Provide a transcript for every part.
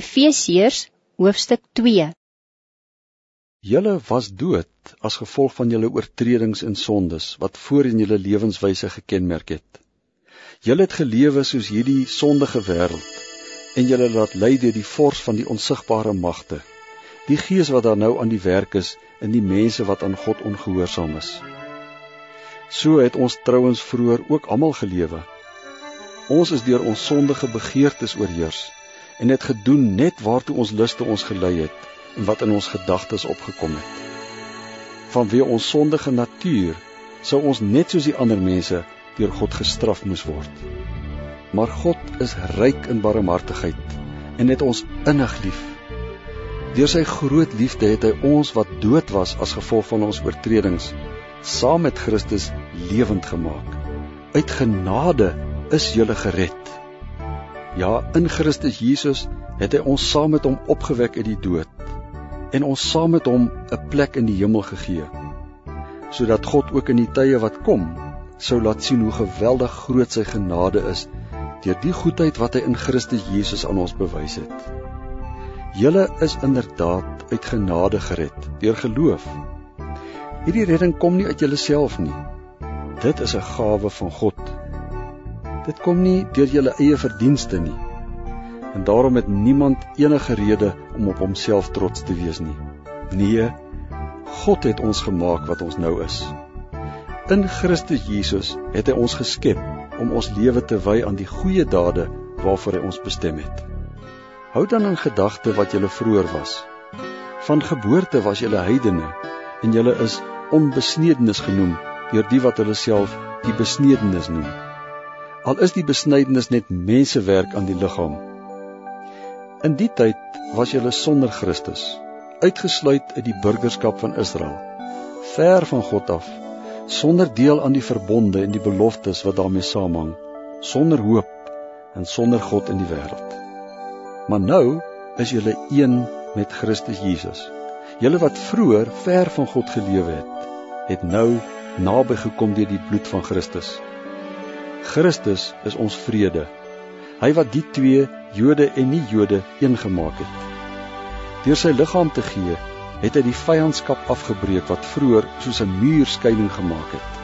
Efesiërs hoofstuk 2 Julle was dood as gevolg van julle oortredings en sondes wat voorheen julle lewenswyse gekenmerk het. Julle het gelewe soos hierdie sondige wêreld en julle laat lei deur die vors van die onsigbare magte. Die gees wat daar nou aan die werk is in die mense wat aan God ongehoorsaam is. So het ons trouens vroeër ook almal gelewe. Ons is deur ons sondige begeertes oorheers en het gedoen net waartoe ons luste ons gelei het en wat in ons gedagtes opgekom het. Vanweë ons sondige natuur sou ons net soos die ander mense deur God gestraf moes word. Maar God is ryk in barmhartigheid en het ons innig lief. Deur sy groot liefde het hy ons wat dood was as gevolg van ons oortredings saam met Christus lewend gemaak. Uit genade is jy gered. Ja, in Christus Jesus het hy ons saam met hom opgewek uit die dood en ons saam met hom 'n plek in die hemel gegee. Sodat God ook in die tye wat kom sou laat sien hoe geweldig groot sy genade is deur die goedheid wat hy in Christus Jesus aan ons bewys het. Julle is inderdaad uit genade gered deur geloof. Hierdie redding kom nie uit julleself nie. Dit is 'n gawe van God Dit kom nie deur julle eie verdienste nie. En daarom het niemand enige rede om op homself trots te wees nie. Nee, God het ons gemaak wat ons nou is. In Christus Jesus het hy ons geskep om ons lewe te wy aan die goeie dade waarvoor hy ons bestem het. Hou dan in gedagte wat julle vroeër was. Van geboorte was julle heidene en julle is onbesnedenis genoem deur die wat hulle self die besnedenis noem. Al is die besnydenis net mensewerk aan die liggaam. In die tyd was julle sonder Christus, uitgesluit uit die burgerskap van Israel, ver van God af, sonder deel aan die verbonde en die beloftes wat daarmee saamhang, sonder hoop en sonder God in die wêreld. Maar nou is julle een met Christus Jesus. Julle wat vroeër ver van God gelewe het, het nou naby gekom deur die bloed van Christus. Christus is ons vrede. Hy wat die twee, Jode en nie Jode, een gemaak het. Deur sy liggaam te gee, het hy die vyandskap afgebreek wat vroeër soos 'n muur skeiding gemaak het.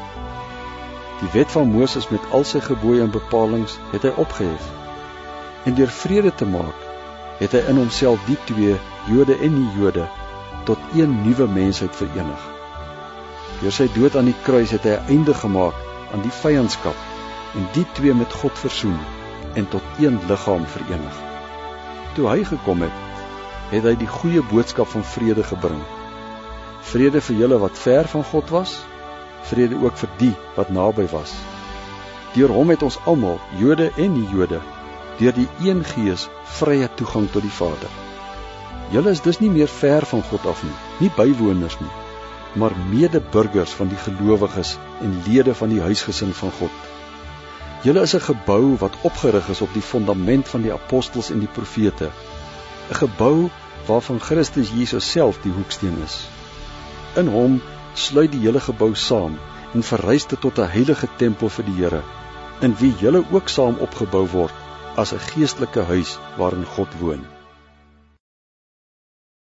Die wet van Moses met al sy gebooie en bepalinge het hy opgehef. En deur vrede te maak, het hy in homself die twee, Jode en nie Jode, tot een nuwe mensheid verenig. Deur sy dood aan die kruis het hy 'n einde gemaak aan die vyandskap en die twee met God versoen en tot een liggaam verenig. Toe hy gekom het, het hy die goeie boodskap van vrede gebring. Vrede vir julle wat ver van God was, vrede ook vir die wat naby was. Deur hom het ons almal, Jode en nie-Jode, deur die een Gees vrye toegang tot die Vader. Julle is dus nie meer ver van God af nie, nie bywoners nie, maar medeburgers van die gelowiges en lede van die huisgesin van God. Julle is 'n gebou wat opgerig is op die fondament van die apostels en die profete. 'n Gebou waarvan Christus Jesus self die hoeksteen is. In hom sluit die hele gebou saam en verrys dit tot 'n heilige tempel vir die Here, in wie julle ook saam opgebou word as 'n geestelike huis waarin God woon.